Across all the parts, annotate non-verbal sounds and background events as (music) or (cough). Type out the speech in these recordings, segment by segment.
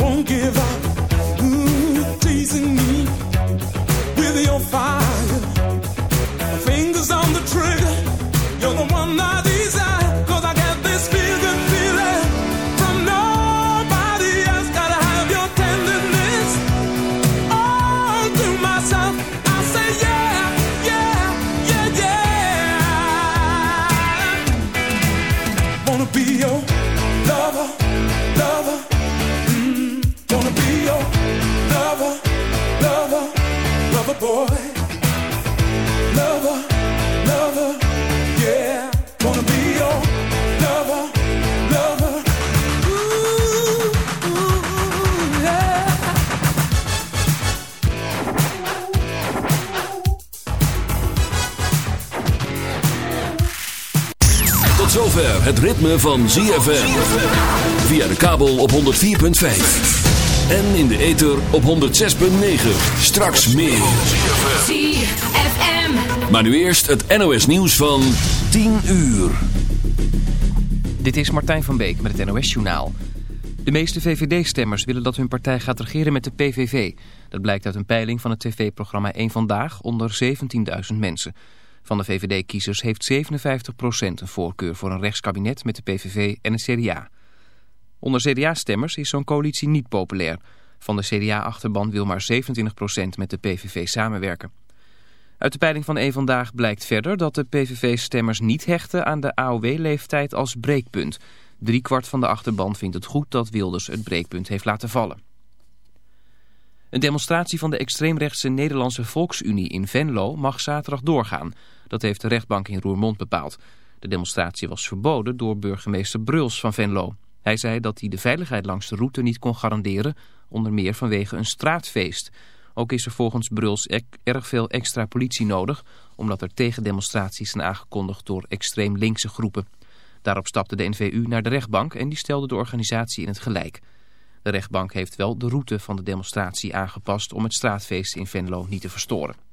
won't give up. Mm, Ooh, teasing me with your fire. Het ritme van ZFM. Via de kabel op 104.5. En in de ether op 106.9. Straks meer. ZFM. Maar nu eerst het NOS nieuws van 10 uur. Dit is Martijn van Beek met het NOS Journaal. De meeste VVD-stemmers willen dat hun partij gaat regeren met de PVV. Dat blijkt uit een peiling van het tv-programma 1 Vandaag onder 17.000 mensen. Van de VVD-kiezers heeft 57% een voorkeur voor een rechtskabinet met de PVV en het CDA. Onder CDA-stemmers is zo'n coalitie niet populair. Van de CDA-achterban wil maar 27% met de PVV samenwerken. Uit de peiling van E Vandaag blijkt verder dat de PVV-stemmers niet hechten aan de AOW-leeftijd als breekpunt. Driekwart van de achterban vindt het goed dat Wilders het breekpunt heeft laten vallen. Een demonstratie van de extreemrechtse Nederlandse Volksunie in Venlo mag zaterdag doorgaan. Dat heeft de rechtbank in Roermond bepaald. De demonstratie was verboden door burgemeester Bruls van Venlo. Hij zei dat hij de veiligheid langs de route niet kon garanderen, onder meer vanwege een straatfeest. Ook is er volgens Bruls erg veel extra politie nodig, omdat er tegendemonstraties zijn aangekondigd door extreem linkse groepen. Daarop stapte de NVU naar de rechtbank en die stelde de organisatie in het gelijk. De rechtbank heeft wel de route van de demonstratie aangepast om het straatfeest in Venlo niet te verstoren.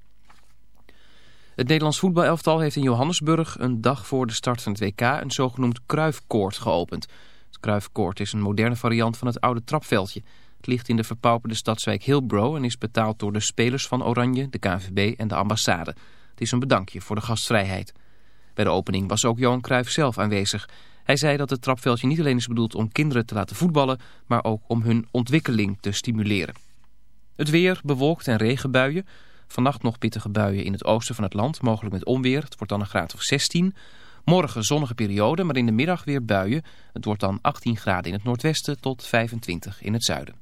Het Nederlands voetbalelftal heeft in Johannesburg een dag voor de start van het WK een zogenoemd kruifkoord geopend. Het kruifkoord is een moderne variant van het oude trapveldje. Het ligt in de verpauperde stadswijk Hillbrow en is betaald door de spelers van Oranje, de KNVB en de ambassade. Het is een bedankje voor de gastvrijheid. Bij de opening was ook Johan Cruijff zelf aanwezig. Hij zei dat het trapveldje niet alleen is bedoeld om kinderen te laten voetballen, maar ook om hun ontwikkeling te stimuleren. Het weer, bewolkt en regenbuien. Vannacht nog pittige buien in het oosten van het land, mogelijk met onweer. Het wordt dan een graad of 16. Morgen zonnige periode, maar in de middag weer buien. Het wordt dan 18 graden in het noordwesten tot 25 in het zuiden.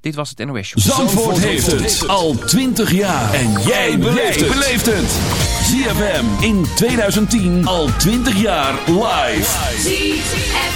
Dit was het NOS Show. Zandvoort, heeft het al 20 jaar. En jij beleeft het. ZFM in 2010 al 20 jaar live. ZFM.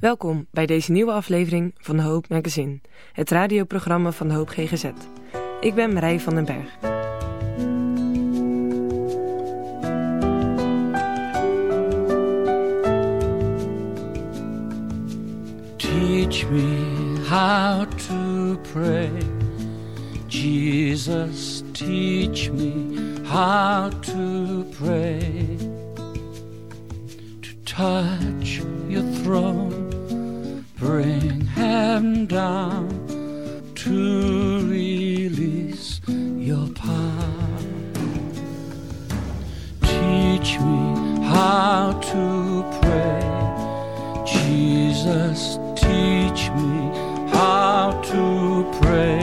Welkom bij deze nieuwe aflevering van Hoop Magazine, het radioprogramma van Hoop GGZ. Ik ben Marij van den Berg. Teach me how to pray. Jesus, teach me how to pray. To touch your throne bring him down to release your power. Teach me how to pray. Jesus, teach me how to pray.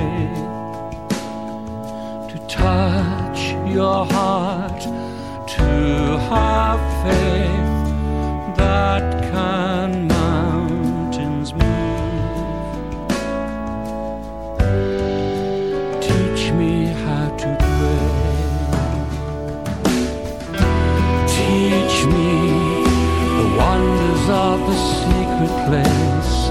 To touch your heart, to have faith that can of the secret place.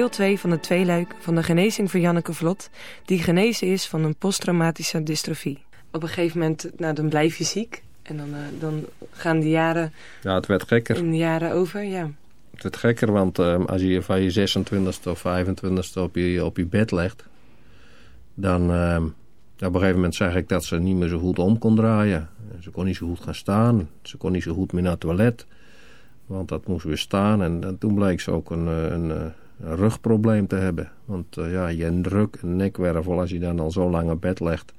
Deel 2 van het tweeluik van de genezing voor Janneke Vlot, die genezen is van een posttraumatische dystrofie. Op een gegeven moment, nou, dan blijf je ziek en dan, eh, dan gaan de jaren Ja, het werd gekker. in de jaren over, ja. Het werd gekker, want eh, als je van je 26e of 25e op je, op je bed legt... dan eh, op een gegeven moment zeg ik dat ze niet meer zo goed om kon draaien. Ze kon niet zo goed gaan staan. Ze kon niet zo goed meer naar het toilet. Want dat moest weer staan. En, en toen bleek ze ook een, eh, een, eh, een rugprobleem te hebben. Want eh, ja, je rug en nekwervel, als je dan al zo lang op bed legt...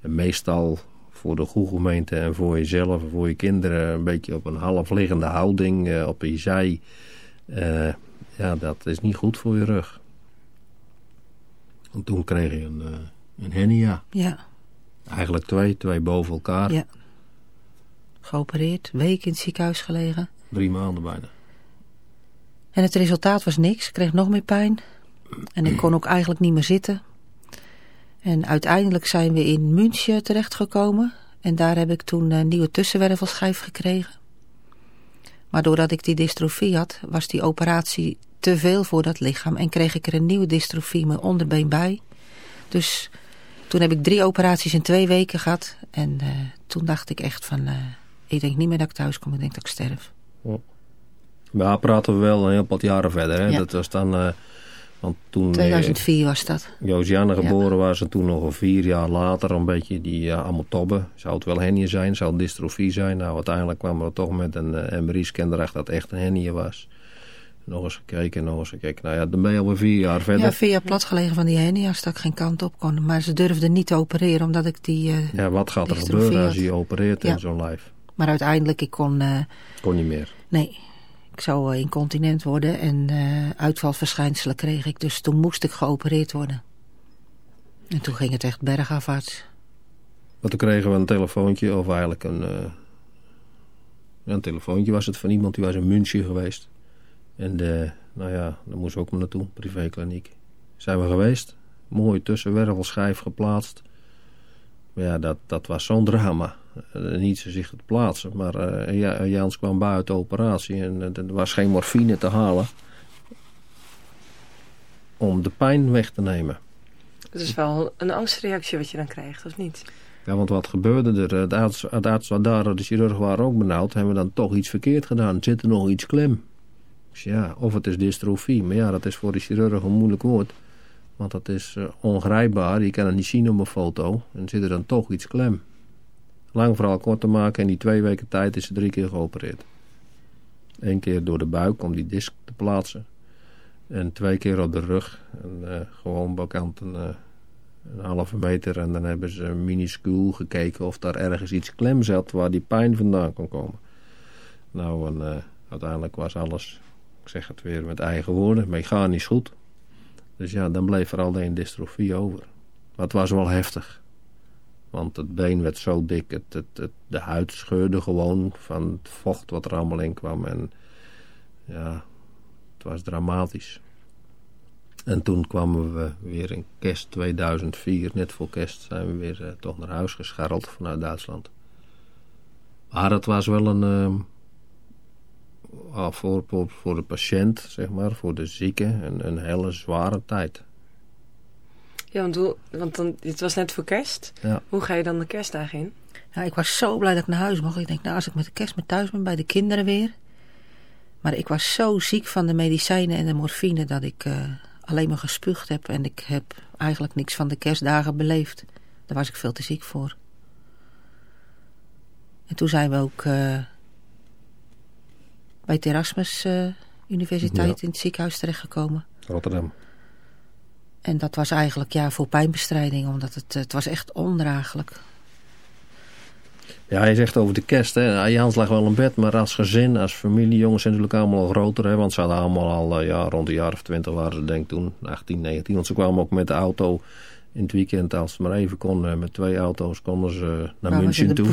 en meestal voor de goede gemeente en voor jezelf en voor je kinderen... een beetje op een half liggende houding, eh, op je zij... eh, ja, dat is niet goed voor je rug. En toen kreeg je een, een hernia. Ja, Eigenlijk twee, twee boven elkaar. Ja. geopereerd, weken in het ziekenhuis gelegen. Drie maanden bijna. En het resultaat was niks. Ik kreeg nog meer pijn. En ik kon ook eigenlijk niet meer zitten. En uiteindelijk zijn we in München terechtgekomen. En daar heb ik toen een nieuwe tussenwervelschijf gekregen. Maar doordat ik die dystrofie had, was die operatie te veel voor dat lichaam. En kreeg ik er een nieuwe dystrofie, mijn onderbeen bij. Dus toen heb ik drie operaties in twee weken gehad. En eh, toen dacht ik echt van, eh, ik denk niet meer dat ik thuis kom. Ik denk dat ik sterf. Ja, praten we wel een heel wat jaren verder. Hè? Ja. Dat was dan... eh, want toen 2004 was dat. eh, Josiane geboren was en toen nog een vier jaar later een beetje die uh, allemaal tobben. Zou het wel hernie zijn, zou het dystrofie zijn. Nou, uiteindelijk kwamen we toch met een uh, MRI-scan erachter dat het echt een hernie was. Nog eens gekeken, nog eens gekeken. Nou ja, dan ben je alweer vier jaar verder. Ja, vier jaar plat gelegen van die hernia's dat ik geen kant op kon. Maar ze durfden niet te opereren omdat ik die... Uh, ja, wat gaat er gebeuren als je opereert Ja. in zo'n lijf? Maar uiteindelijk, ik kon... eh, Kon niet meer. nee, ik zou eh, incontinent worden en eh, uitvalverschijnselen kreeg ik. Dus toen moest ik geopereerd worden. En toen ging het echt bergafwaarts. Maar toen kregen we een telefoontje, of eigenlijk een... eh, een telefoontje was het van iemand die was in München geweest. En de, nou ja, daar moesten we ook maar naartoe, privékliniek. Zijn we geweest, mooi tussenwervelschijf geplaatst. Maar ja, dat, dat was zo'n drama. Eh, niet zich te plaatsen, maar eh, ja, Jans kwam buiten de operatie en eh, er was geen morfine te halen. Om de pijn weg te nemen. Dat is wel een angstreactie wat je dan krijgt, of niet? Ja, want wat gebeurde er? De arts, de arts wat daar, de chirurg waren ook benauwd. Hebben we dan toch iets verkeerd gedaan? Zit er nog iets klem? Dus ja, of het is dystrofie. Maar ja, dat is voor de chirurg een moeilijk woord. Want dat is ongrijpbaar. Je kan het niet zien op een foto. En zit er dan toch iets klem? Lang verhaal kort te maken. In die twee weken tijd is ze drie keer geopereerd. Eén keer door de buik om die disc te plaatsen. En twee keer op de rug. En eh, gewoon bekant een, eh, een halve meter. En dan hebben ze minuscuul gekeken of daar ergens iets klem zat waar die pijn vandaan kon komen. Nou, en, eh, uiteindelijk was alles, ik zeg het weer met eigen woorden, mechanisch goed. Dus ja, dan bleef er alleen dystrofie over. Maar het was wel heftig. Want het been werd zo dik, het, het, de huid scheurde gewoon van het vocht wat er allemaal in kwam. En ja, het was dramatisch. En toen kwamen we weer in kerst 2004, net voor kerst, zijn we weer eh, toch naar huis gescharreld vanuit Duitsland. Maar het was wel een, voor, voor, voor de patiënt, zeg maar, voor de zieke, een, een hele zware tijd. Ja, want, hoe, want dan, het was net voor kerst. Ja. Hoe ga je dan de kerstdagen in? Ja, ik was zo blij dat ik naar huis mocht. Ik denk, nou, als ik met de kerst met thuis ben, bij de kinderen weer. Maar ik was zo ziek van de medicijnen en de morfine dat ik uh, alleen maar gespuugd heb. En ik heb eigenlijk niks van de kerstdagen beleefd. Daar was ik veel te ziek voor. En toen zijn we ook uh, bij het Erasmus uh, Universiteit Ja. in het ziekenhuis terechtgekomen. Rotterdam. En dat was eigenlijk ja, voor pijnbestrijding, omdat het, het was echt ondraaglijk. Ja, hij zegt over de kerst. Hè. Jans lag wel in bed, maar als gezin, als familie, jongens zijn natuurlijk allemaal al groter. Hè, want ze hadden allemaal al uh, ja, rond de jaar of twintig waren ze denk ik toen, 18, 19. Want ze kwamen ook met de auto in het weekend, als ze maar even konden, met twee auto's konden ze naar München toe.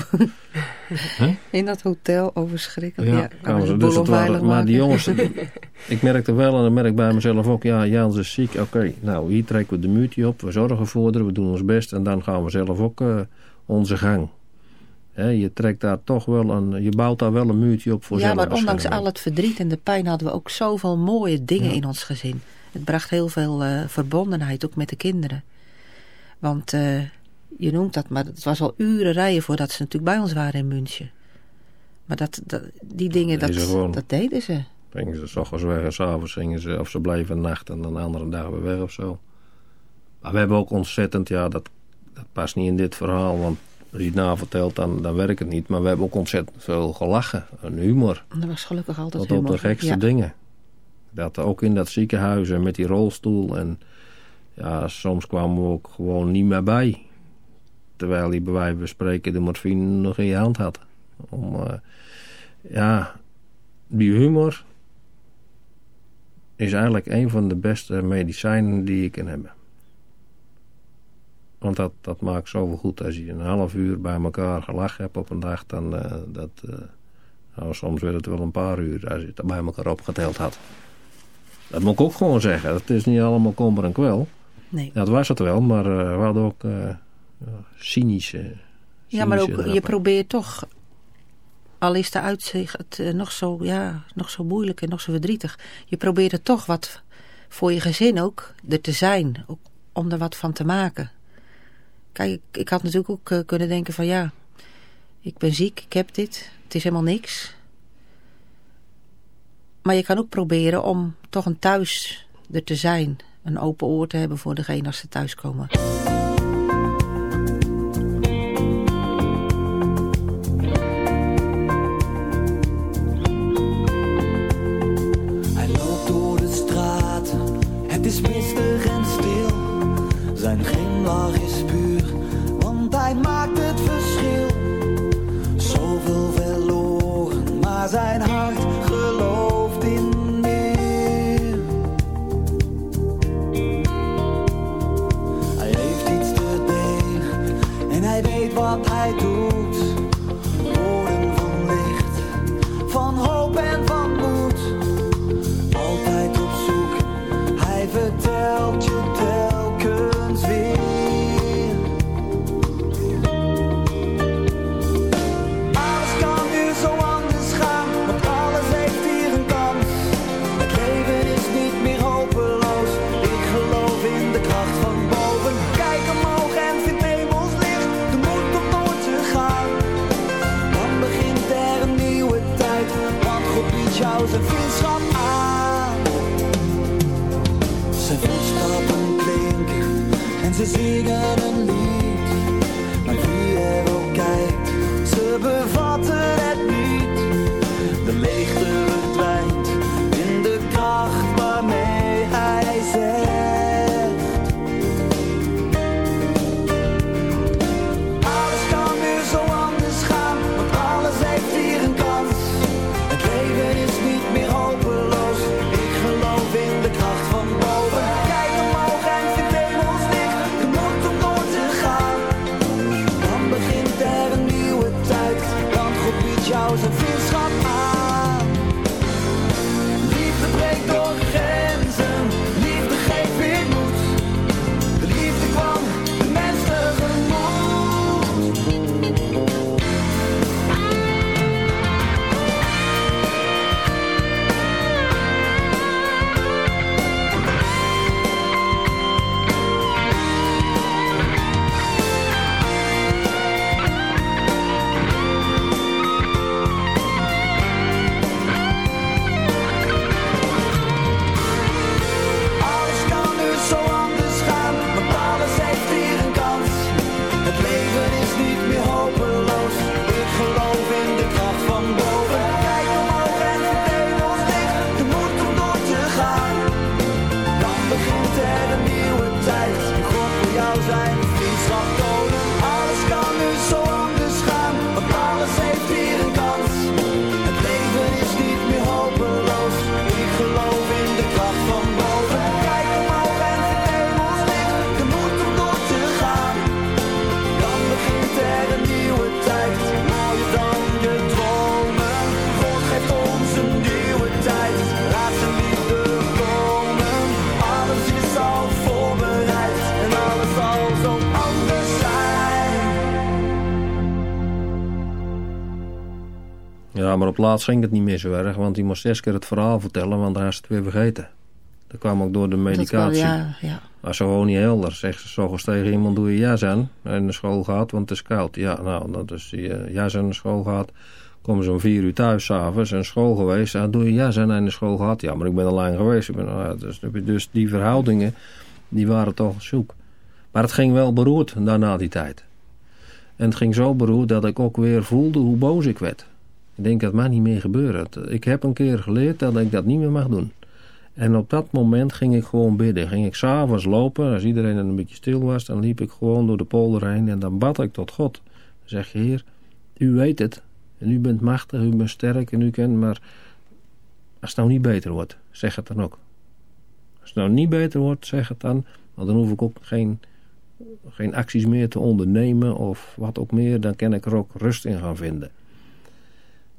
Huh? (laughs) In dat hotel, overschrikkelijk. Ja, Ja, kwamen ze. de Dus het waren, maar die jongens, (laughs) ik merkte wel en dat merk ik bij mezelf ook. Ja, Jans is ziek. Oké, nou hier trekken we de muurtje op. We zorgen voor haar, we doen ons best. En dan gaan we zelf ook uh, onze gang. Hè, je trekt daar toch wel een, je bouwt daar wel een muurtje op voor Ja, maar ondanks al het verdriet en de pijn hadden we ook zoveel mooie dingen Ja. in ons gezin. Het bracht heel veel eh, verbondenheid, ook met de kinderen. Want eh, je noemt dat, maar het was al uren rijden voordat ze natuurlijk bij ons waren in München. Maar dat, dat, die dingen, dat, deden ze gewoon. dat deden ze. Gingen ze s ochtends weg en s'avonds gingen ze, of ze bleven een nacht en dan de andere dag weer weg of zo. Maar we hebben ook ontzettend, ja, dat, dat past niet in dit verhaal, want als je het na vertelt, dan, dan werkt het niet. Maar we hebben ook ontzettend veel gelachen, een humor. Er was gelukkig altijd Tot op de gekste ja. dingen. Dat ook in dat ziekenhuis en met die rolstoel. En ja, soms kwamen we ook gewoon niet meer bij. Terwijl hij bij wijze van spreken de morfine nog in je hand had. Om, uh, ja, die humor is eigenlijk een van de beste medicijnen die je kan hebben. Want dat, dat maakt zoveel goed. Als je een half uur bij elkaar gelachen hebt op een dag, dan uh, dat... Uh, nou, soms werd het wel een paar uur als je het bij elkaar opgeteld had. Dat moet ik ook gewoon zeggen. Het is niet allemaal kommer en kwel. Nee. Dat was het wel, maar uh, we hadden ook cynische, cynische... Ja, maar ook je probeert toch... Al is de uitzicht het, uh, nog, zo, ja, nog zo moeilijk en nog zo verdrietig. Je probeert er toch wat voor je gezin ook er te zijn. Ook om er wat van te maken. Kijk, ik, had natuurlijk ook kunnen denken van ja... Ik ben ziek, ik heb dit. Het is helemaal niks. Maar je kan ook proberen om toch een thuis er te zijn. Een open oor te hebben voor degene als ze thuiskomen. Laatst ging het niet meer zo erg, want hij moest zes keer het verhaal vertellen, want hij is het weer vergeten. Dat kwam ook door de medicatie. Wel, ja, ja. Was gewoon niet helder. Zegt ze s'ochtends tegen iemand, doe je jas aan. En de school gaat, want het is koud. Ja, nou, dat is die uh, jas aan de school gaat. Komen ze om vier uur thuis s'avonds en school geweest. Ja, doe je jas aan en de school gaat. Ja, maar ik ben al lang geweest. Ik ben, nou, dus, dus die verhoudingen, die waren toch zoek. Maar het ging wel beroerd daarna die tijd. En het ging zo beroerd dat ik ook weer voelde hoe boos ik werd. Ik denk dat mij niet meer gebeuren. Ik heb een keer geleerd dat ik dat niet meer mag doen. En op dat moment ging ik gewoon bidden. Ging ik s'avonds lopen, als iedereen een beetje stil was, dan liep ik gewoon door de polder heen en dan bad ik tot God. Dan zeg je, Heer, u weet het. En u bent machtig, u bent sterk en u kent, maar als het nou niet beter wordt, zeg het dan ook. Als het nou niet beter wordt, zeg het dan. Want dan hoef ik ook geen, geen acties meer te ondernemen of wat ook meer. Dan kan ik er ook rust in gaan vinden.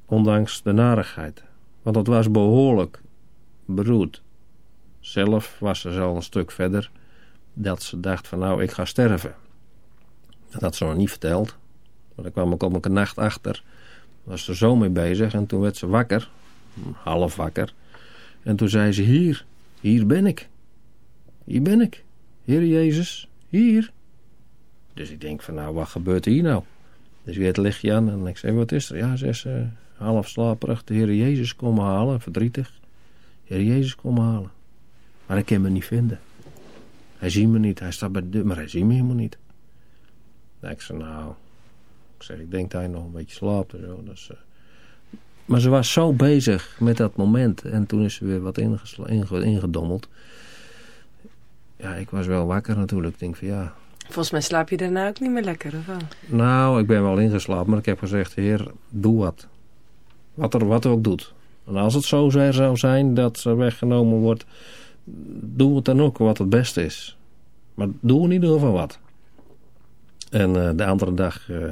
Ondanks de narigheid. Want het was behoorlijk beroerd. Zelf was ze al een stuk verder dat ze dacht van nou ik ga sterven. Dat had ze nog niet verteld. Maar daar kwam ik op een nacht achter. Was ze zo mee bezig en toen werd ze wakker. Half wakker. En toen zei ze hier, hier ben ik. Hier ben ik. Heer Jezus, hier. Dus ik denk van nou wat gebeurt hier nou? Dus weer het lichtje aan en ik zei wat is er? Ja, ze is uh, half slaperig. De Heer Jezus komen halen, verdrietig. Heer Jezus kom halen. Maar hij kan me niet vinden. Hij ziet me niet. Hij staat bij de deur, maar hij ziet me helemaal niet. Nou, ik zei, nou... Ik zeg, ik denk dat hij nog een beetje slaapt en zo. Dus, uh... Maar ze was zo bezig met dat moment. En toen is ze weer wat ingedommeld. Ja, ik was wel wakker natuurlijk. Ik denk van ja... Volgens mij slaap je daarna ook niet meer lekker, of wel? Nou, ik ben wel ingeslapen. Maar ik heb gezegd, heer, doe wat. Wat er wat ook doet. En als het zo zou zijn dat ze weggenomen wordt, doe het dan ook wat het beste is. Maar doe in ieder geval wat. En uh, de andere dag, uh,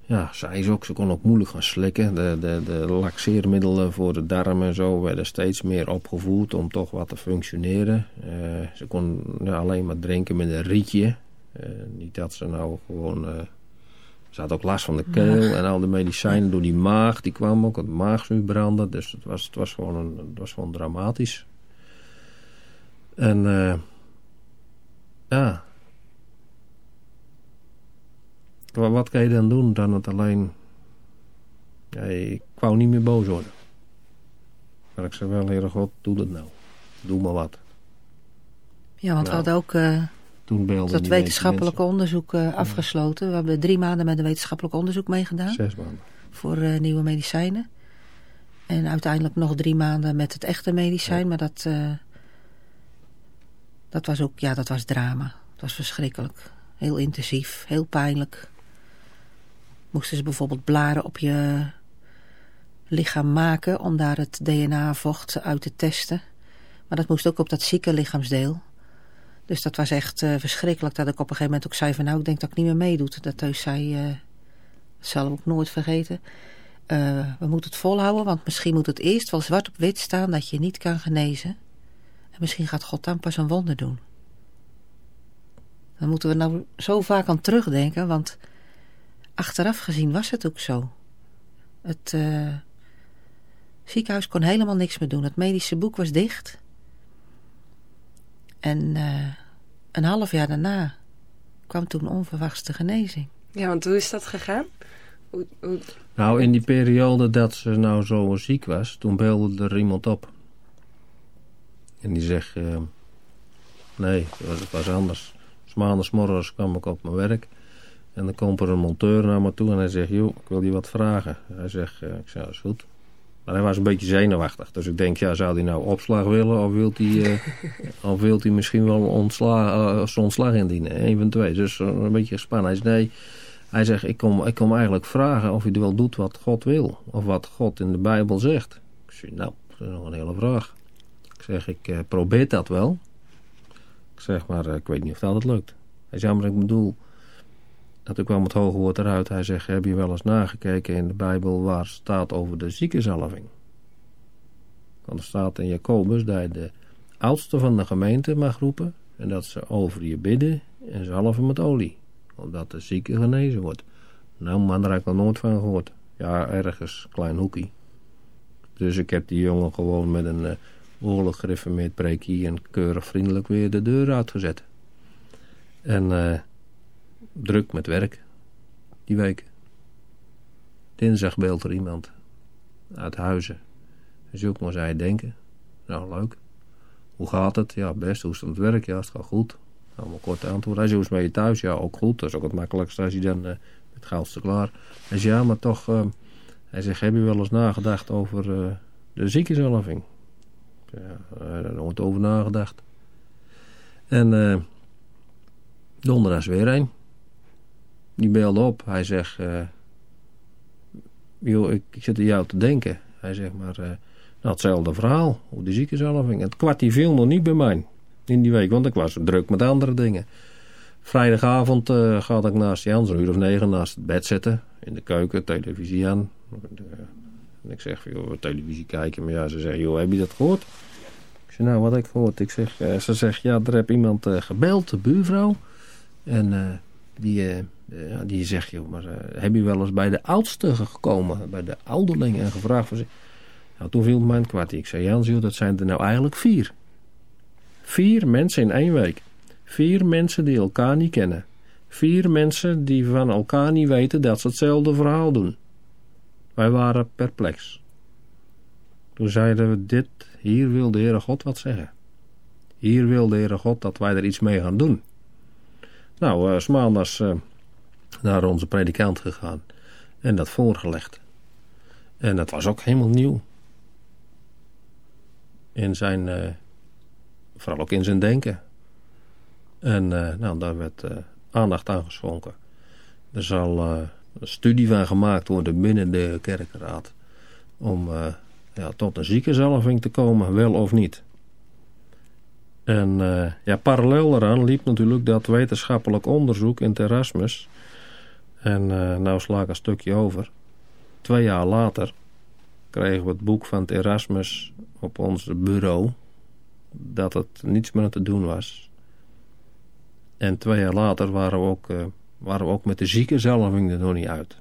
ja, zij is ook, ze kon ook moeilijk gaan slikken. De, de, de laxeermiddelen voor de darmen en zo werden steeds meer opgevoerd om toch wat te functioneren. Uh, ze kon alleen maar drinken met een rietje. niet dat ze nou gewoon ze had ook last van de keel en al de medicijnen door die maag. Die kwam ook, het maagzuur brandde. Dus het was, het was, gewoon, een, het was gewoon dramatisch. En uh, ja. Wat, wat kan je dan doen dan het alleen... Ja, ik wou niet meer boos worden. Maar ik zei wel, Heere God, doe dat nou. Doe maar wat. Ja, want nou. we hadden ook... Uh toen dat wetenschappelijke onderzoek uh, afgesloten. We hebben drie maanden met een wetenschappelijk onderzoek meegedaan. Zes maanden. Voor uh, nieuwe medicijnen. En uiteindelijk nog drie maanden met het echte medicijn. Ja. Maar dat, uh, dat was ook, ja, dat was drama. Het was verschrikkelijk. Heel intensief, heel pijnlijk. Moesten ze bijvoorbeeld blaren op je lichaam maken om daar het DNA-vocht uit te testen. Maar dat moest ook op dat zieke lichaamsdeel. Dus dat was echt uh, verschrikkelijk dat ik op een gegeven moment ook zei van nou ik denk dat ik niet meer meedoet. Dat Teus zei, uh, dat zal ik ook nooit vergeten. Uh, we moeten het volhouden want misschien moet het eerst wel zwart op wit staan dat je niet kan genezen. En misschien gaat God dan pas een wonder doen. Dan moeten we nou zo vaak aan terugdenken want achteraf gezien was het ook zo. Het ziekenhuis kon helemaal niks meer doen. Het medische boek was dicht... En uh, een half jaar daarna kwam toen onverwachts de genezing. Ja, want hoe is dat gegaan? Hoe, hoe... Nou, in die periode dat ze nou zo ziek was, toen belde er iemand op. En die zegt, uh, nee, het was anders. S maandagsmorgens kwam ik op mijn werk. En dan komt er een monteur naar me toe en hij zegt, joh, ik wil je wat vragen. Hij zegt, uh, ik zeg, dat is goed. Maar hij was een beetje zenuwachtig. Dus ik denk, ja, zou hij nou opslag willen of wil hij, uh, (laughs) of wilt hij misschien wel ontslag, uh, ontslag indienen? Een van twee. Dus een beetje gespannen. Hij zei, nee, hij zegt, ik kom, ik kom eigenlijk vragen of hij wel doet wat God wil. Of wat God in de Bijbel zegt. Ik zeg, nou, dat is nog een hele vraag. Ik zeg, ik uh, probeer dat wel. Ik zeg, maar ik weet niet of dat het lukt. Hij zei, maar ik bedoel, toen kwam het hoge woord eruit. Hij zegt, heb je wel eens nagekeken in de Bijbel waar staat over de ziekenzalving? Want er staat in Jacobus dat je de oudste van de gemeente mag roepen. En dat ze over je bidden en zalven met olie. Omdat de zieke genezen wordt. Nou man, daar heb ik nog nooit van gehoord. ja, ergens klein hoekie. Dus ik heb die jongen gewoon met een uh, behoorlijk gereformeerd preekie en keurig vriendelijk weer de deur uitgezet. En uh, druk met werk die week. Dinsdag beeld er iemand uit Huizen. Zoek maar zij denken. Nou, leuk. Hoe gaat het? Ja, best. Hoe is het werk? Ja, het gaat goed. Allemaal kort antwoord. Hij zei, hoe je thuis? Ja, ook goed. Dat is ook het makkelijkste als je dan uh, het goudste klaar. Hij zei, ja, maar toch... Uh, hij zegt, heb je wel eens nagedacht over uh, de ziekenzalving? Ja, daar nooit over nagedacht. En donderdag is weer een. Die belde op. Hij zegt, joh, ik, ik zit aan jou te denken. Hij zegt, maar uh, hetzelfde verhaal. Hoe de ziekenzalving. Het kwart die viel nog niet bij mij. In die week, want ik was druk met andere dingen. Vrijdagavond uh, ga ik naast Jans, een uur of negen, naast het bed zitten. In de keuken, televisie aan. En ik zeg, joh, televisie kijken. Maar ja, ze zeggen, joh, heb je dat gehoord? Ik zeg, nou, wat heb ik gehoord? Ik zeg, ze zegt, ja, er heb iemand gebeld, de buurvrouw. En die, ja, die zegt, joh, maar heb je wel eens bij de oudste gekomen? Bij de ouderling en gevraagd voor ze. Nou, toen viel mijn kwart. Ik zei, Jans, joh, dat zijn er nou eigenlijk vier. Vier mensen in één week. Vier mensen die elkaar niet kennen. Vier mensen die van elkaar niet weten dat ze hetzelfde verhaal doen. Wij waren perplex. Toen zeiden we dit, hier wil de Heere God wat zeggen. Hier wil de Heere God dat wij er iets mee gaan doen. Nou, uh, naar onze predikant gegaan en dat voorgelegd. En dat was ook helemaal nieuw. In zijn, uh, vooral ook in zijn denken. En nou, daar werd aandacht aan geschonken. Er zal een studie van gemaakt worden binnen de kerkenraad. Om ja, tot een ziekenzalving te komen, wel of niet. En ja, parallel daaraan liep natuurlijk dat wetenschappelijk onderzoek in Erasmus. En uh, nou sla ik een stukje over. Twee jaar later kregen we het boek van het Erasmus op ons bureau. Dat het niets meer te doen was. En twee jaar later waren we ook waren we ook met de ziekenzalving er nog niet uit.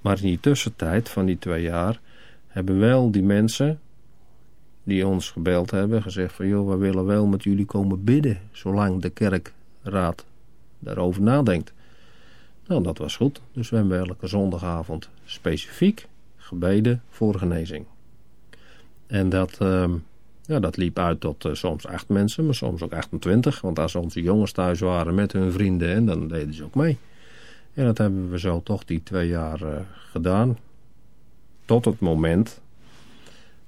Maar in die tussentijd van die twee jaar hebben wel die mensen die ons gebeld hebben gezegd van joh, we willen wel met jullie komen bidden zolang de kerkraad daarover nadenkt. Nou, dat was goed. Dus we hebben elke zondagavond specifiek gebeden voor genezing. En dat, uh, ja, dat liep uit tot uh, soms acht mensen, maar soms ook 28. Want als onze jongens thuis waren met hun vrienden, en dan deden ze ook mee. En dat hebben we zo toch die twee jaar uh, gedaan. Tot het moment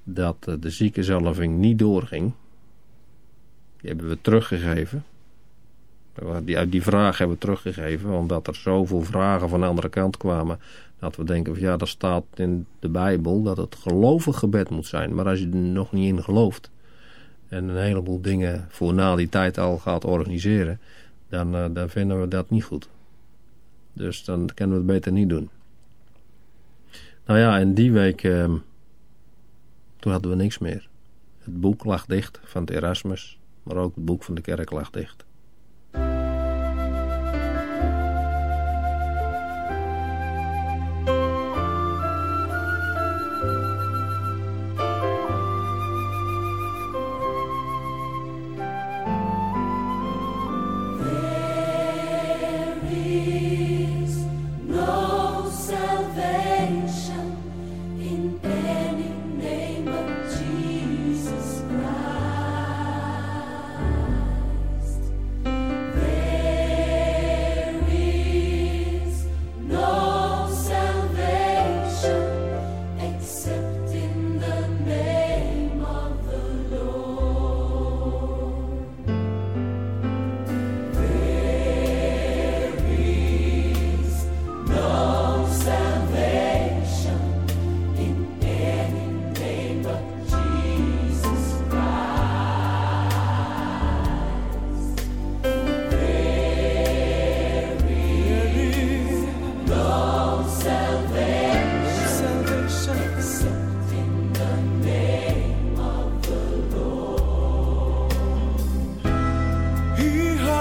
dat uh, de ziekenzalving niet doorging. Die hebben we teruggegeven. Die, die vraag hebben we teruggegeven, omdat er zoveel vragen van de andere kant kwamen. Dat we denken van ja, dat staat in de Bijbel dat het gelovig gebed moet zijn. Maar als je er nog niet in gelooft en een heleboel dingen voor na die tijd al gaat organiseren, dan, uh, dan vinden we dat niet goed. Dus dan kunnen we het beter niet doen. Nou ja, en die week, uh, toen hadden we niks meer. Het boek lag dicht van het Erasmus, maar ook het boek van de kerk lag dicht.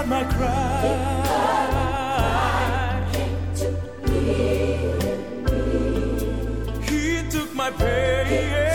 my cry. He took my pain.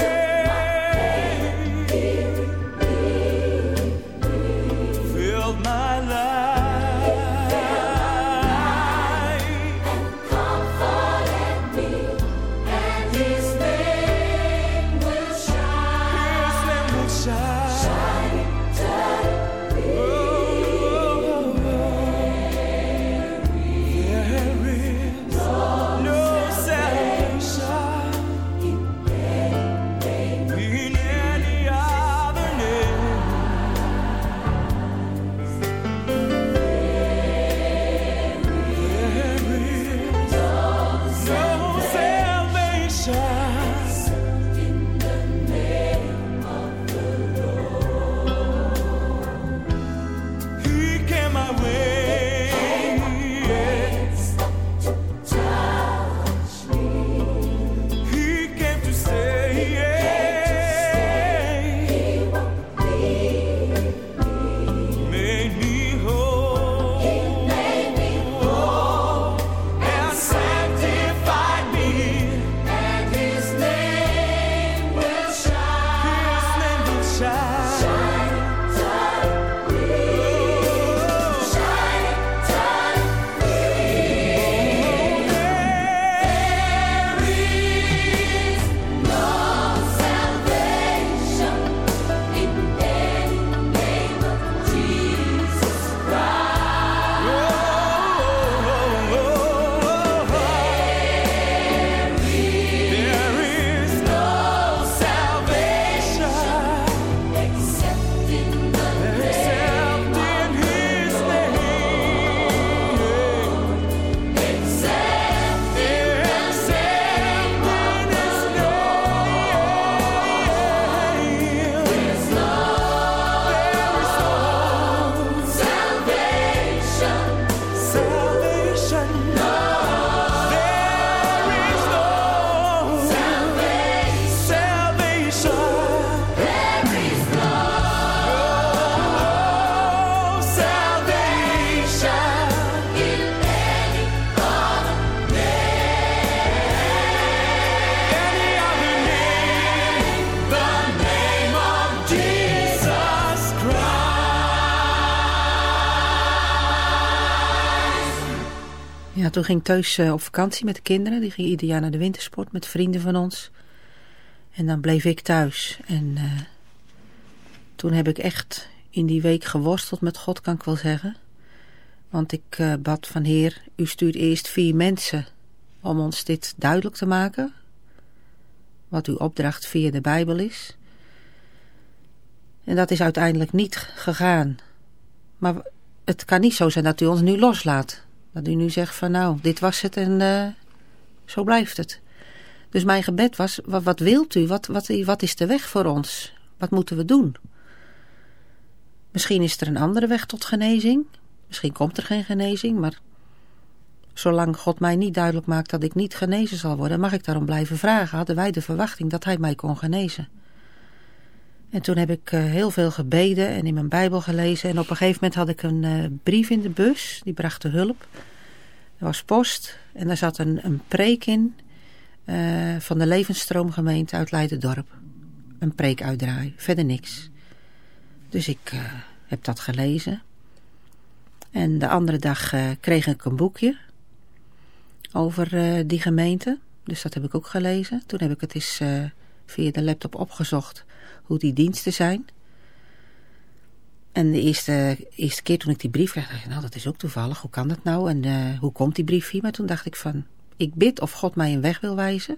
Toen ging thuis op vakantie met de kinderen. Die gingen ieder jaar naar de wintersport met vrienden van ons. En dan bleef ik thuis. En toen heb ik echt in die week geworsteld met God, kan ik wel zeggen. Want ik uh, bad van Heer, u stuurt eerst vier mensen om ons dit duidelijk te maken. Wat uw opdracht via de Bijbel is. En dat is uiteindelijk niet gegaan. Maar het kan niet zo zijn dat u ons nu loslaat. Dat u nu zegt van nou, dit was het en uh, zo blijft het. Dus mijn gebed was, wat, wat wilt u? Wat, wat, wat is de weg voor ons? Wat moeten we doen? Misschien is er een andere weg tot genezing. Misschien komt er geen genezing, maar zolang God mij niet duidelijk maakt dat ik niet genezen zal worden, mag ik daarom blijven vragen. Hadden wij de verwachting dat hij mij kon genezen. En toen heb ik uh, heel veel gebeden en in mijn Bijbel gelezen. En op een gegeven moment had ik een uh, brief in de bus, die bracht de hulp. Er was post en daar zat een, een preek in uh, van de Levensstroomgemeente uit Leiden-dorp. Een preek uitdraaien, verder niks. Dus ik heb dat gelezen. En de andere dag kreeg ik een boekje over die gemeente. Dus dat heb ik ook gelezen. Toen heb ik het eens via de laptop opgezocht hoe die diensten zijn. En de eerste, eerste keer toen ik die brief kreeg, dacht ik, nou dat is ook toevallig. Hoe kan dat nou? En hoe komt die brief hier? Maar toen dacht ik van, ik bid of God mij een weg wil wijzen.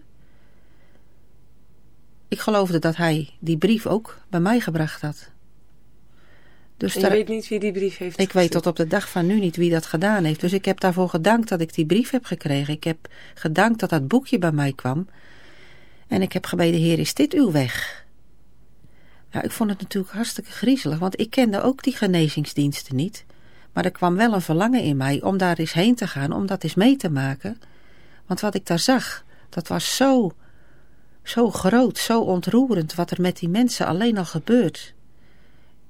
Ik geloofde dat hij die brief ook bij mij gebracht had. Dus je weet niet wie die brief heeft Ik weet tot op de dag van nu niet wie dat gedaan heeft. Dus ik heb daarvoor gedankt dat ik die brief heb gekregen. Ik heb gedankt dat dat boekje bij mij kwam. En ik heb gebeden, heer, is dit uw weg? Ja, ik vond het natuurlijk hartstikke griezelig, want ik kende ook die genezingsdiensten niet. Maar er kwam wel een verlangen in mij om daar eens heen te gaan, om dat eens mee te maken. Want wat ik daar zag, dat was zo, zo groot, zo ontroerend wat er met die mensen alleen al gebeurt.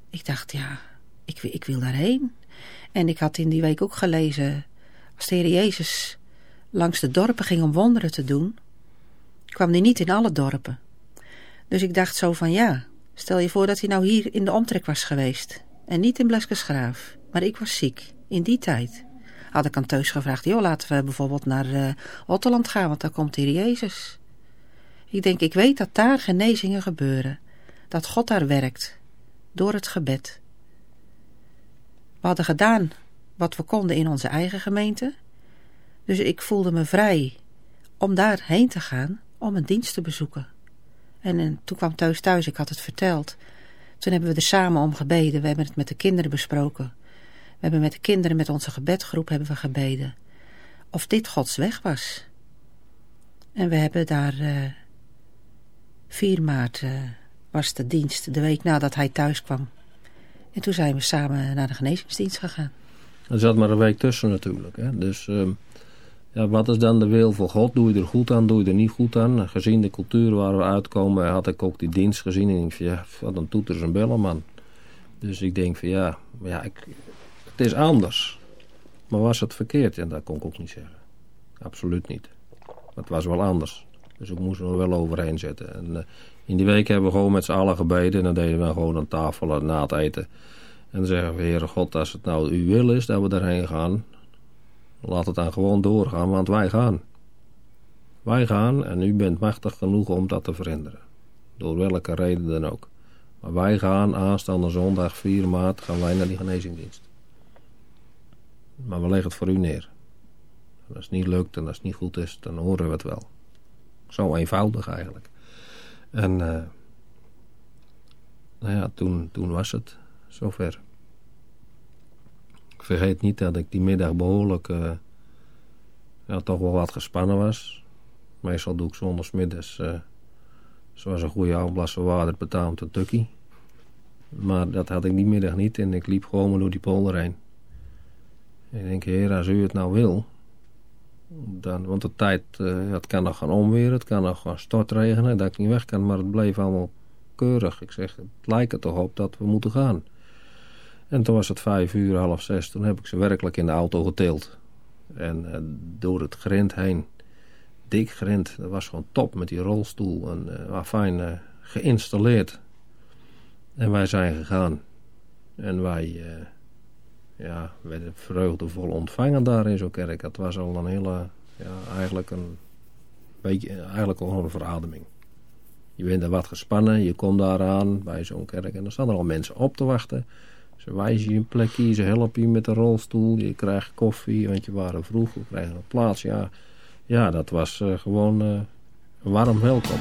Ik dacht, ja, ik, ik wil daarheen. En ik had in die week ook gelezen, als de Heer Jezus langs de dorpen ging om wonderen te doen, kwam hij niet in alle dorpen. Dus ik dacht zo van, ja, stel je voor dat hij nou hier in de omtrek was geweest. En niet in Bleskensgraaf, maar ik was ziek, in die tijd. Had ik aan thuis gevraagd, joh, laten we bijvoorbeeld naar uh, Otterland gaan, want daar komt de Heer Jezus. Ik denk, ik weet dat daar genezingen gebeuren. Dat God daar werkt door het gebed. We hadden gedaan wat we konden in onze eigen gemeente. Dus ik voelde me vrij om daarheen te gaan om een dienst te bezoeken. En, en toen kwam thuis thuis, ik had het verteld. Toen hebben we er samen om gebeden. We hebben het met de kinderen besproken. We hebben met de kinderen, met onze gebedgroep, hebben we gebeden. Of dit Gods weg was. En we hebben daar uh, eh, 4 maart... Uh, was de dienst de week nadat hij thuis kwam. En toen zijn we samen naar de genezingsdienst gegaan. Er zat maar een week tussen natuurlijk. Hè? Dus uh, ja, wat is dan de wil voor God? Doe je er goed aan, doe je er niet goed aan? Gezien de cultuur waar we uitkomen had ik ook die dienst gezien. En ik van ja, wat een toeters en bellen man. Dus ik denk van ja, ja ik, het is anders. Maar was het verkeerd? Ja, dat kon ik ook niet zeggen. Absoluut niet. Het was wel anders. Dus ik moest er wel overheen zetten. En uh, in die week hebben we gewoon met z'n allen gebeden. En dan deden we gewoon aan tafel na het eten. En dan zeggen we, Heere God, als het nou uw wil is dat we daarheen gaan. Laat het dan gewoon doorgaan, want wij gaan. Wij gaan en u bent machtig genoeg om dat te veranderen. Door welke reden dan ook. Maar wij gaan aanstaande zondag 4 maart gaan wij naar die genezingdienst. Maar we leggen het voor u neer. als het niet lukt en als het niet goed is, dan horen we het wel. Zo eenvoudig eigenlijk. En uh, nou ja, toen, toen was het zover. Vergeet niet dat ik die middag behoorlijk ja, toch wel wat gespannen was. Meestal doe ik zondagsmiddags uh, zoals een goede oude water betaald een tukkie. Maar dat had ik die middag niet en ik liep gewoon maar door die polder heen. En ik denk, heer, als u het nou wil, dan, want de tijd, uh, het kan nog gaan omweren, het kan nog gaan stortregenen, dat ik niet weg kan, maar het bleef allemaal keurig. Ik zeg, het lijkt er toch op dat we moeten gaan. En toen was het vijf uur, half zes, toen heb ik ze werkelijk in de auto getild. En uh, door het grind heen, dik grind, dat was gewoon top met die rolstoel en uh, fijn geïnstalleerd. En wij zijn gegaan. En wij ja, werden vreugdevol ontvangen daar in zo'n kerk. Het was al een hele, ja, eigenlijk een beetje, eigenlijk al een verademing. Je bent er wat gespannen, je komt daar aan bij zo'n kerk en er staan er al mensen op te wachten. Ze wijzen je een plekje, ze helpen je met de rolstoel, je krijgt koffie, want je waren vroeg, we krijgen een plaats. Ja, ja dat was uh, gewoon uh, een warm welkom.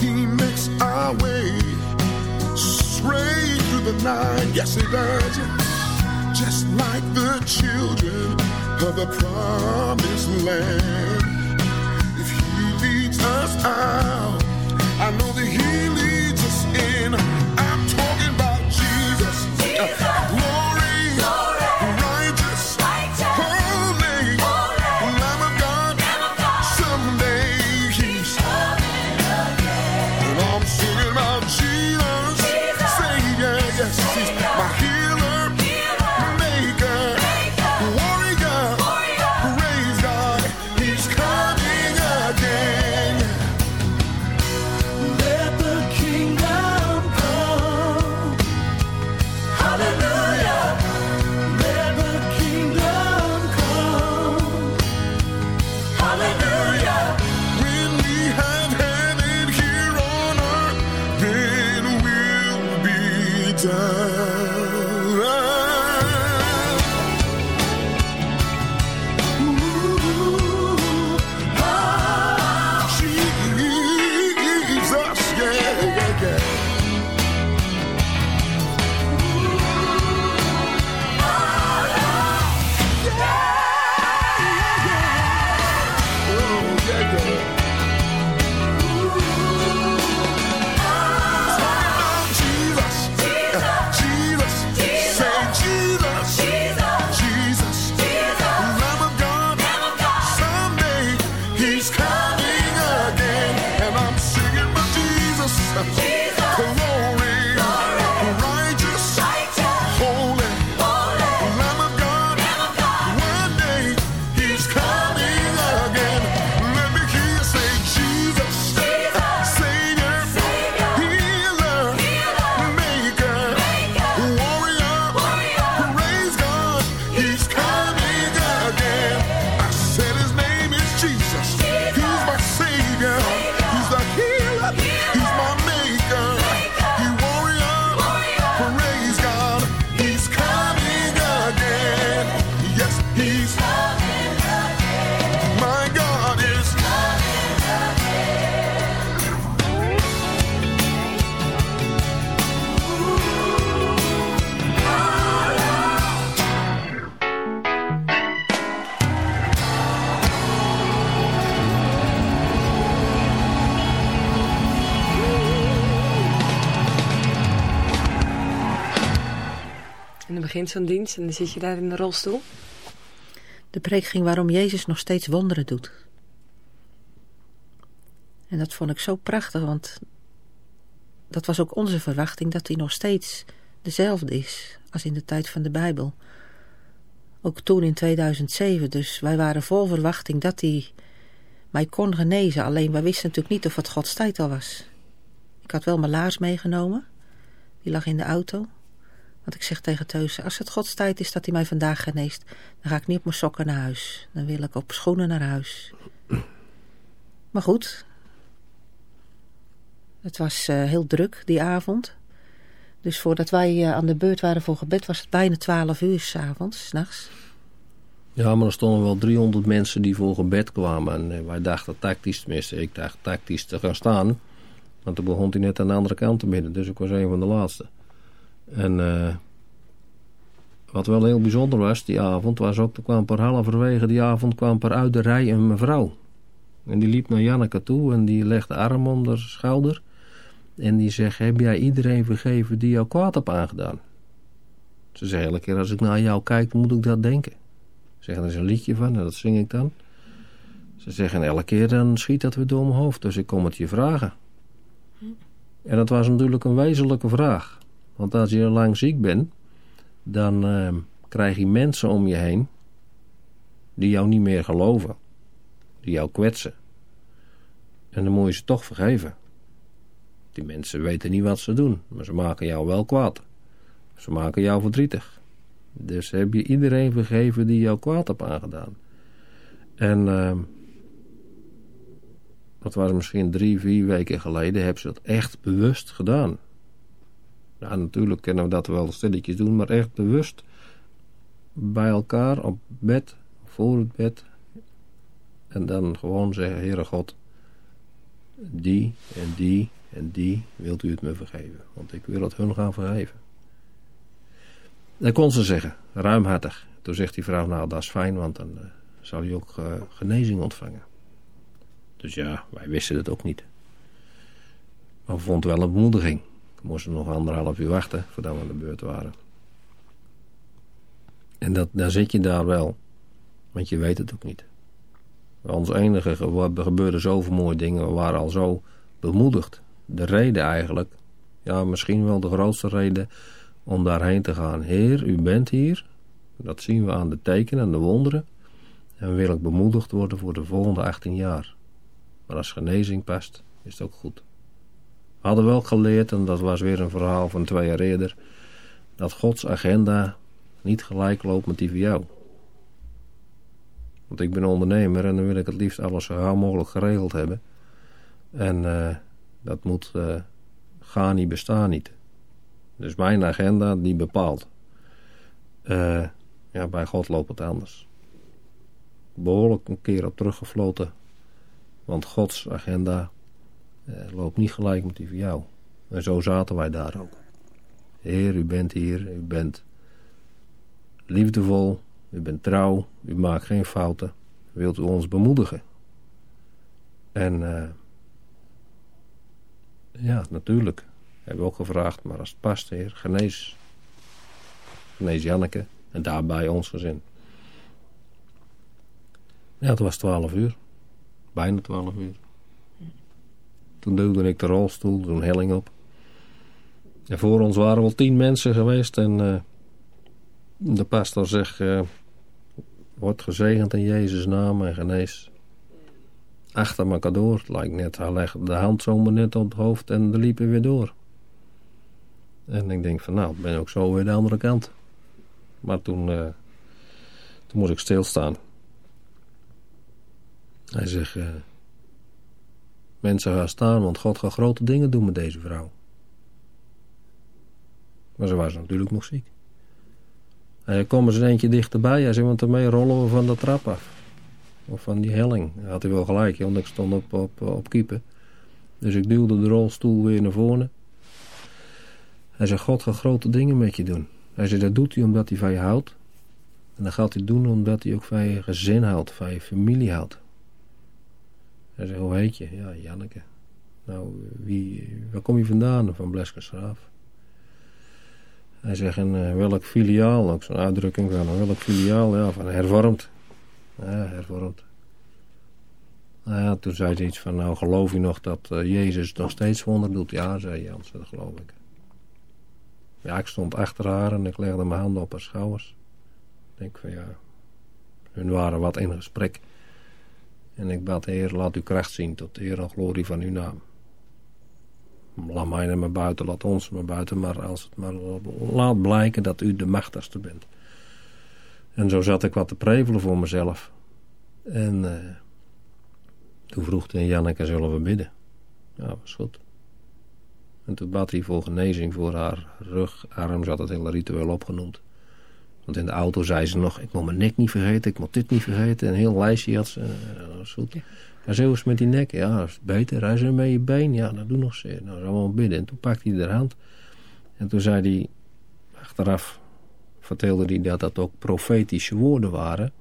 He makes our way straight through the night. Yes, He does. Just like the children of the promised land. If He leads us out, begint zo'n dienst en dan zit je daar in de rolstoel. De preek ging waarom Jezus nog steeds wonderen doet. En dat vond ik zo prachtig, want dat was ook onze verwachting dat hij nog steeds dezelfde is als in de tijd van de Bijbel. Ook toen in 2007, dus wij waren vol verwachting dat hij mij kon genezen. Alleen wij wisten natuurlijk niet of het Gods tijd al was. Ik had wel mijn laars meegenomen, die lag in de auto. Want ik zeg tegen Teus, als het Gods tijd is dat hij mij vandaag geneest, dan ga ik niet op mijn sokken naar huis. Dan wil ik op schoenen naar huis. Maar goed, het was uh, heel druk die avond. Dus voordat wij uh, aan de beurt waren voor gebed, was het bijna twaalf uur s'avonds, s'nachts. Ja, maar er stonden wel 300 mensen die voor gebed kwamen. En uh, wij dachten tactisch, tenminste, ik dacht tactisch te gaan staan. Want toen begon hij net aan de andere kant te bidden. Dus ik was een van de laatste. En uh, wat wel heel bijzonder was die avond, was ook, er kwam per halverwege die avond kwam per uit de rij een mevrouw. En die liep naar Janneke toe en die legde arm om haar schouder. En die zegt, heb jij iedereen vergeven die jou kwaad hebt aangedaan? Ze zegt, elke keer als ik naar jou kijk, moet ik dat denken. Ze zegt, er is een liedje van en dat zing ik dan. Ze zeggen, elke keer dan schiet dat weer door mijn hoofd, dus ik kom het je vragen. En dat was natuurlijk een wezenlijke vraag. Want als je lang ziek bent, dan uh, krijg je mensen om je heen die jou niet meer geloven. Die jou kwetsen. En dan moet je ze toch vergeven. Die mensen weten niet wat ze doen, maar ze maken jou wel kwaad. Ze maken jou verdrietig. Dus heb je iedereen vergeven die jou kwaad hebt aangedaan. En uh, dat was misschien drie, vier weken geleden, hebben ze dat echt bewust gedaan. Ja, natuurlijk kunnen we dat wel stilletjes doen, maar echt bewust bij elkaar op bed, voor het bed. En dan gewoon zeggen, Heere God, die en die en die wilt u het me vergeven. Want ik wil het hun gaan vergeven. Dat kon ze zeggen, ruimhartig. Toen zegt die vrouw, nou dat is fijn, want dan uh, zal je ook uh, genezing ontvangen. Dus ja, wij wisten het ook niet. Maar we vonden wel een bemoediging. We moesten nog anderhalf uur wachten voordat we aan de beurt waren. En dat, dan zit je daar wel. Want je weet het ook niet. Ons enige er gebeurden zoveel mooie dingen. We waren al zo bemoedigd. De reden eigenlijk. Ja, misschien wel de grootste reden om daarheen te gaan. Heer, u bent hier. Dat zien we aan de tekenen en de wonderen. En wil ik bemoedigd worden voor de volgende 18 jaar. Maar als genezing past, is het ook goed. We hadden wel geleerd, en dat was weer een verhaal van twee jaar eerder, dat Gods agenda niet gelijk loopt met die van jou. Want ik ben ondernemer en dan wil ik het liefst alles zo gauw mogelijk geregeld hebben. En uh, dat moet uh, gaan niet, bestaan niet. Dus mijn agenda die bepaalt. Uh, ja, bij God loopt het anders. Behoorlijk een keer op teruggefloten. Want Gods agenda uh, loopt niet gelijk met die van jou. En zo zaten wij daar ook. Heer, u bent hier, u bent liefdevol, u bent trouw, u maakt geen fouten. Wilt u ons bemoedigen? En uh, ja, natuurlijk hebben we ook gevraagd, maar als het past, heer, genees. Genees Janneke en daarbij ons gezin. Ja, het was twaalf uur. Bijna twaalf uur. Toen duwde ik de rolstoel, zo'n helling op. En voor ons waren wel tien mensen geweest en uh, de pastor zegt, uh, wordt gezegend in Jezus' naam en genees. Achter elkaar door, het lijkt net, hij legde de hand zomaar net op het hoofd en de liepen weer door. En ik denk van nou, ik ben ook zo weer de andere kant. Maar toen, uh, toen moest ik stilstaan. Hij zegt, mensen gaan staan, want God gaat grote dingen doen met deze vrouw. Maar ze was natuurlijk nog ziek. Hij kwam eens een eentje dichterbij. Hij zei, want daarmee rollen we van de trap af. Of van die helling. Daar had hij wel gelijk, want ik stond op, op, op kiepen. Dus ik duwde de rolstoel weer naar voren. Hij zei, God gaat grote dingen met je doen. Hij zei, dat doet hij omdat hij van je houdt. En dat gaat hij doen omdat hij ook van je gezin houdt, van je familie houdt. Hij zei, hoe heet je? Ja, Janneke. Nou, wie, waar kom je vandaan? Van Bleskersgraaf. Hij zegt, en uh, welk filiaal? Ook zo'n uitdrukking van, welk filiaal? Ja, van hervormd. Ja, hervormd. Nou ja, toen zei hij iets van, nou geloof je nog dat uh, Jezus nog steeds wonder doet? Ja, zei Jans, dat geloof ik. Ja, ik stond achter haar en ik legde mijn handen op haar schouders. Ik denk van ja, hun waren wat in gesprek. En ik bad, Heer, laat uw kracht zien tot eer en glorie van uw naam. laat mij naar maar buiten, laat ons maar buiten, maar als het maar laat blijken dat u de machtigste bent. En zo zat ik wat te prevelen voor mezelf. En uh, toen vroeg hij Janneke, zullen we bidden? Ja, was goed. En toen bad hij voor genezing voor haar rugarm, ze had het hele ritueel opgenoemd. Want in de auto zei ze nog, ik moet mijn nek niet vergeten, ik moet dit niet vergeten. Een heel lijstje had ze. was goed. Ja, zo is met die nek. Ja, dat is beter. Hij zei met je been. Ja, dat doe nog zeer. Nou, dan we bidden. En toen pakte hij de hand. En toen zei hij, achteraf vertelde hij dat dat ook profetische woorden waren.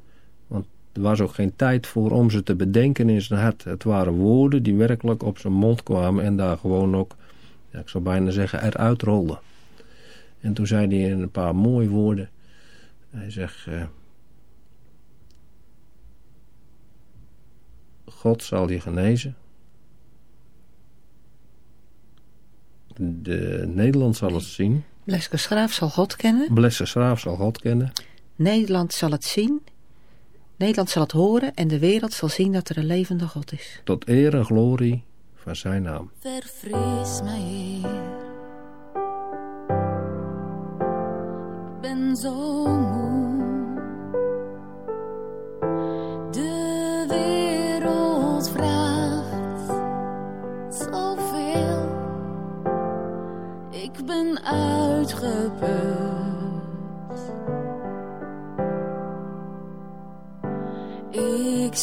Want er was ook geen tijd voor om ze te bedenken in zijn hart. Het waren woorden die werkelijk op zijn mond kwamen en daar gewoon ook, ja, ik zou bijna zeggen, eruit rolden. En toen zei hij in een paar mooie woorden. Hij zegt... Uh, God zal je genezen. De Nederland zal het zien. Bleske Schraaf zal God kennen. Bleske Schraaf zal God kennen. Nederland zal het zien. Nederland zal het horen en de wereld zal zien dat er een levende God is. Tot eer en glorie van zijn naam. Verfris mij, zo moe. De wereld vraagt zoveel. Ik ben uitgeput. Ik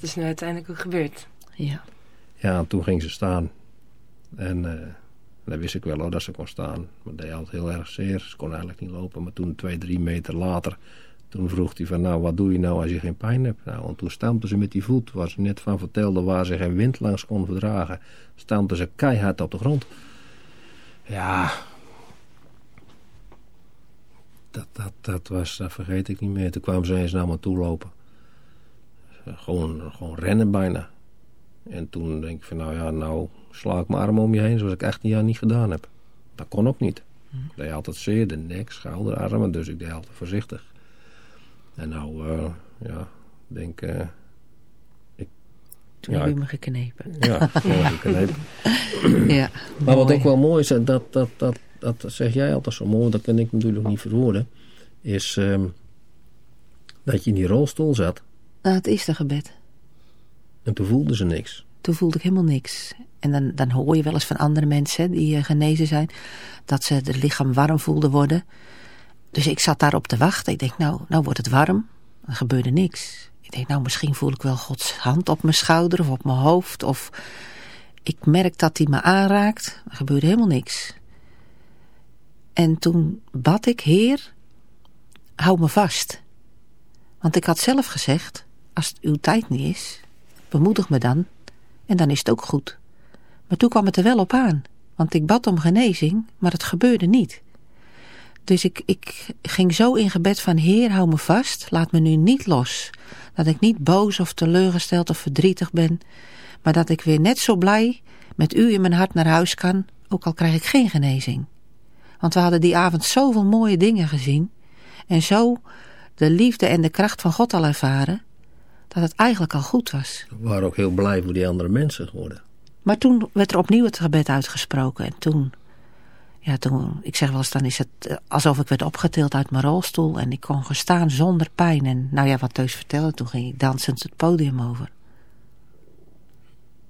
dat is nu uiteindelijk ook gebeurd. Ja. Ja, en toen ging ze staan. En uh, dan wist ik wel hoor, dat ze kon staan. Maar dat deed altijd heel erg zeer. Ze kon eigenlijk niet lopen. Maar toen twee, drie meter later... Toen vroeg hij van, nou, wat doe je nou als je geen pijn hebt? Nou, en toen stampte ze met die voet, waar ze net van vertelde, waar ze geen wind langs kon verdragen. Stampte ze keihard op de grond. Ja, dat, dat, dat was, dat vergeet ik niet meer. Toen kwamen ze eens naar me toe lopen. Gewoon, gewoon rennen bijna. En toen denk ik van, nou ja, nou sla ik mijn arm om je heen, zoals ik echt een jaar niet gedaan heb. Dat kon ook niet. Ik deed altijd zeer, de nek, schouder, armen, dus ik deed altijd voorzichtig. En nou, uh, ja, denk... Uh, ik, Toen ja, heb je me geknepen. Ja, geknepen. (laughs) ja, maar wat ook wel mooi is, dat, dat, dat, dat, dat zeg jij altijd zo mooi, dat kan ik natuurlijk niet verwoorden, is um, dat je in die rolstoel zat. Na het eerste gebed. En toen voelde ze niks. Toen voelde ik helemaal niks. En dan, dan hoor je wel eens van andere mensen die uh, genezen zijn, dat ze het lichaam warm voelden worden. Dus ik zat daarop te wachten. Ik denk, nou, nou wordt het warm. Er gebeurde niks. Ik denk, nou, misschien voel ik wel Gods hand op mijn schouder of op mijn hoofd. Of ik merk dat hij me aanraakt. Er gebeurde helemaal niks. En toen bad ik, Heer, hou me vast. Want ik had zelf gezegd, als uw tijd niet is, bemoedig me dan. En dan is het ook goed. Maar toen kwam het er wel op aan. Want ik bad om genezing, maar het gebeurde niet. Dus ik, ik ging zo in gebed van Heer, hou me vast, laat me nu niet los. Dat ik niet boos of teleurgesteld of verdrietig ben, maar dat ik weer net zo blij met u in mijn hart naar huis kan, ook al krijg ik geen genezing. Want we hadden die avond zoveel mooie dingen gezien en zo de liefde en de kracht van God al ervaren, dat het eigenlijk al goed was. We waren ook heel blij voor die andere mensen geworden. Maar toen werd er opnieuw het gebed uitgesproken en toen ja, toen, ik zeg wel eens, dan is het alsof ik werd opgetild uit mijn rolstoel en ik kon gaan staan zonder pijn. En nou ja, wat Teus vertelde, toen ging ik dansend het podium over.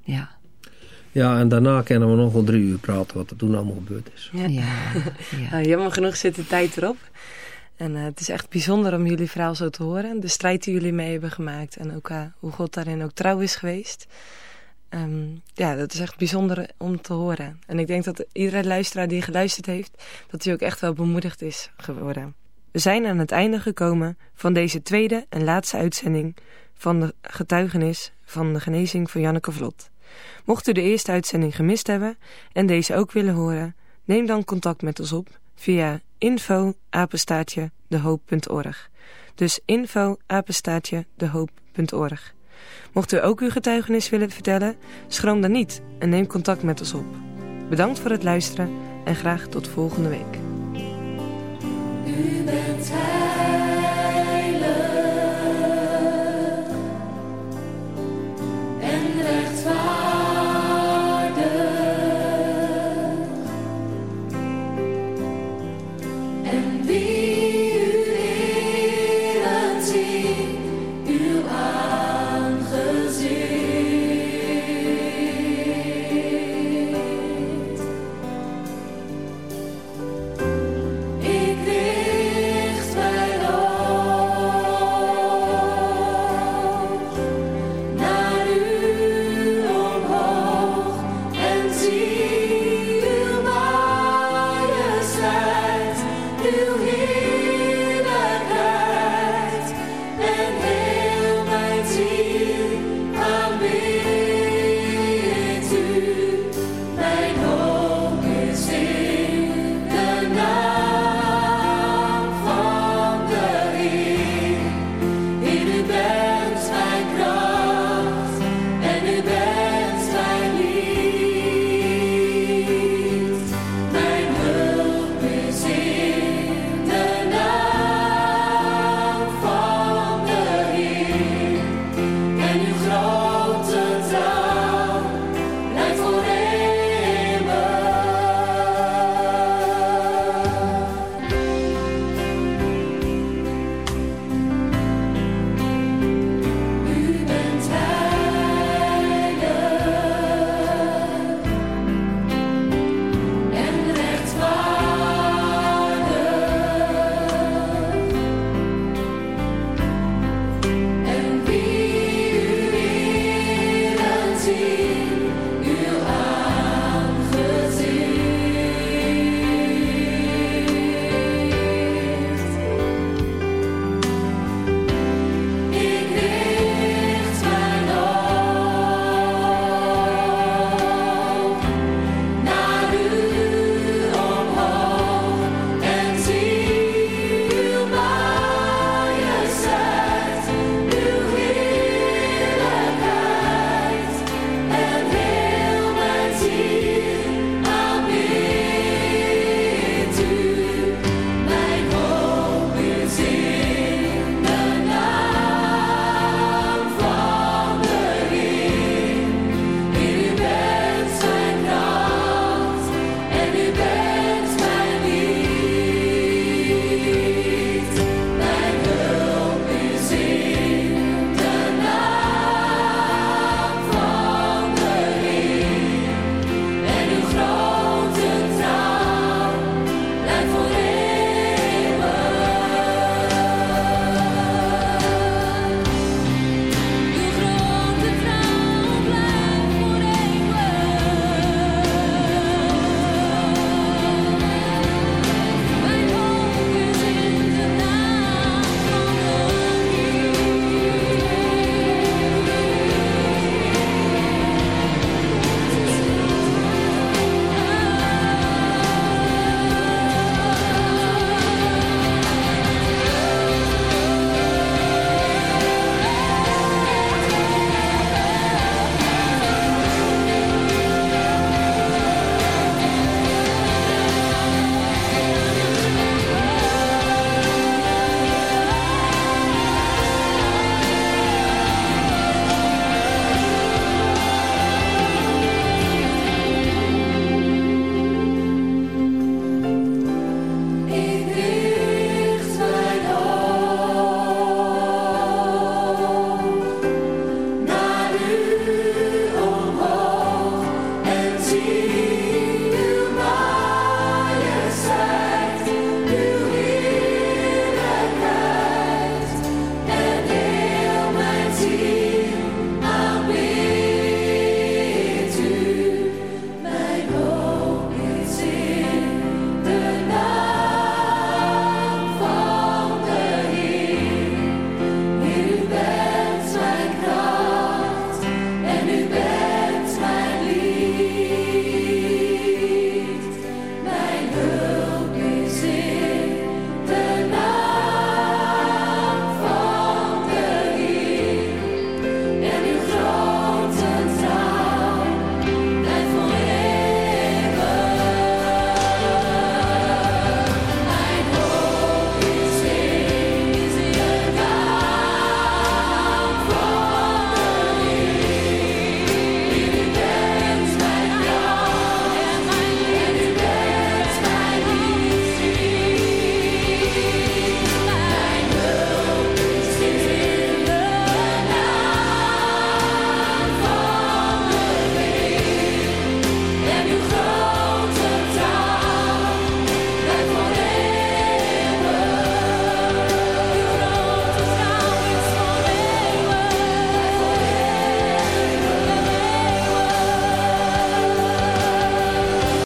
Ja. Ja, en daarna kunnen we nog wel drie uur praten wat er toen allemaal gebeurd is. Ja, ja, ja. (laughs) nou, jammer genoeg zit de tijd erop. En uh, het is echt bijzonder om jullie verhaal zo te horen. De strijd die jullie mee hebben gemaakt en ook uh, hoe God daarin ook trouw is geweest. Um, ja, dat is echt bijzonder om te horen. En ik denk dat iedere luisteraar die geluisterd heeft, dat hij ook echt wel bemoedigd is geworden. We zijn aan het einde gekomen van deze tweede en laatste uitzending van de getuigenis van de genezing van Janneke Vlot. Mocht u de eerste uitzending gemist hebben en deze ook willen horen, neem dan contact met ons op via info apenstaatje dehoop.org. Dus info apenstaatje dehoop.org. Mocht u ook uw getuigenis willen vertellen, schroom dan niet en neem contact met ons op. Bedankt voor het luisteren en graag tot volgende week.